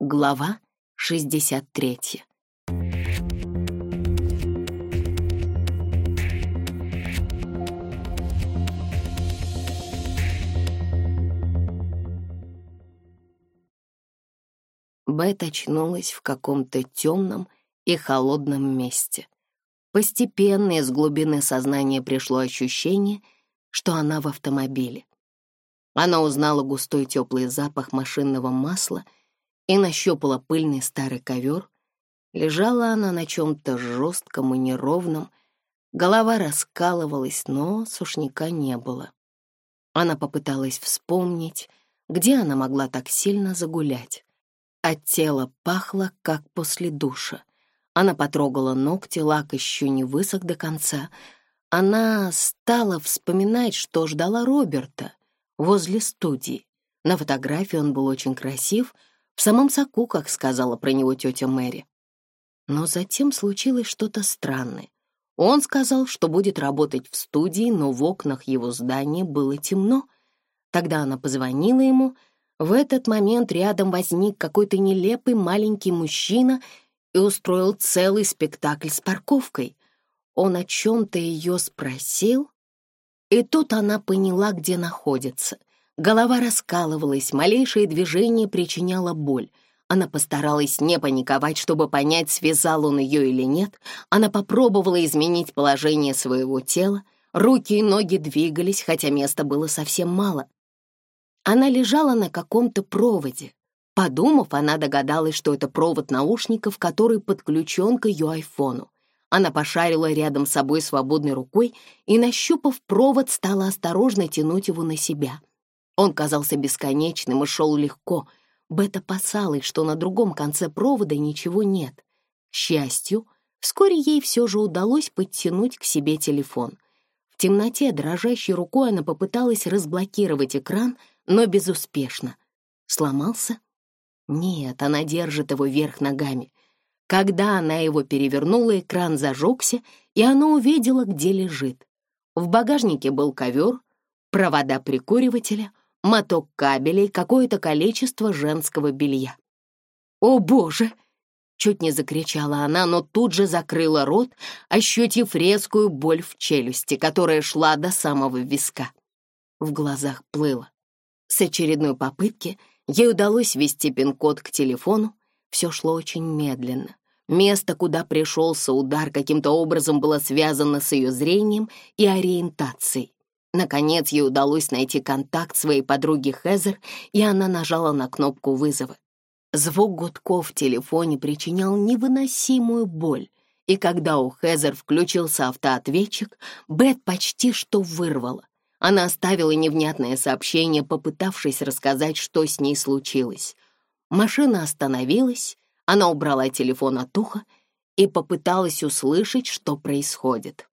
Глава 63. Бет очнулась в каком-то темном и холодном месте. Постепенно из глубины сознания пришло ощущение, что она в автомобиле. Она узнала густой теплый запах машинного масла — и нащупала пыльный старый ковер. Лежала она на чем-то жестком и неровном, голова раскалывалась, но сушняка не было. Она попыталась вспомнить, где она могла так сильно загулять. От тела пахло, как после душа. Она потрогала ногти, лак еще не высох до конца. Она стала вспоминать, что ждала Роберта возле студии. На фотографии он был очень красив — в самом соку, как сказала про него тетя Мэри. Но затем случилось что-то странное. Он сказал, что будет работать в студии, но в окнах его здания было темно. Тогда она позвонила ему. В этот момент рядом возник какой-то нелепый маленький мужчина и устроил целый спектакль с парковкой. Он о чем-то ее спросил, и тут она поняла, где находится. Голова раскалывалась, малейшее движение причиняло боль. Она постаралась не паниковать, чтобы понять, связал он ее или нет. Она попробовала изменить положение своего тела. Руки и ноги двигались, хотя места было совсем мало. Она лежала на каком-то проводе. Подумав, она догадалась, что это провод наушников, который подключен к ее айфону. Она пошарила рядом с собой свободной рукой и, нащупав провод, стала осторожно тянуть его на себя — он казался бесконечным и шел легко. Бет опасалась, что на другом конце провода ничего нет. К счастью, вскоре ей все же удалось подтянуть к себе телефон. В темноте дрожащей рукой она попыталась разблокировать экран, но безуспешно. Сломался? Нет, она держит его вверх ногами. Когда она его перевернула, экран зажегся, и она увидела, где лежит. В багажнике был ковер, провода прикуривателя — моток кабелей, какое-то количество женского белья. «О, Боже!» — чуть не закричала она, но тут же закрыла рот, ощутив резкую боль в челюсти, которая шла до самого виска. В глазах плыло. С очередной попытки ей удалось ввести пин-код к телефону. Все шло очень медленно. Место, куда пришелся удар, каким-то образом было связано с ее зрением и ориентацией. Наконец ей удалось найти контакт своей подруги Хезер, и она нажала на кнопку вызова. Звук гудков в телефоне причинял невыносимую боль, и когда у Хезер включился автоответчик, Бет почти что вырвала. Она оставила невнятное сообщение, попытавшись рассказать, что с ней случилось. Машина остановилась, она убрала телефон от уха и попыталась услышать, что происходит.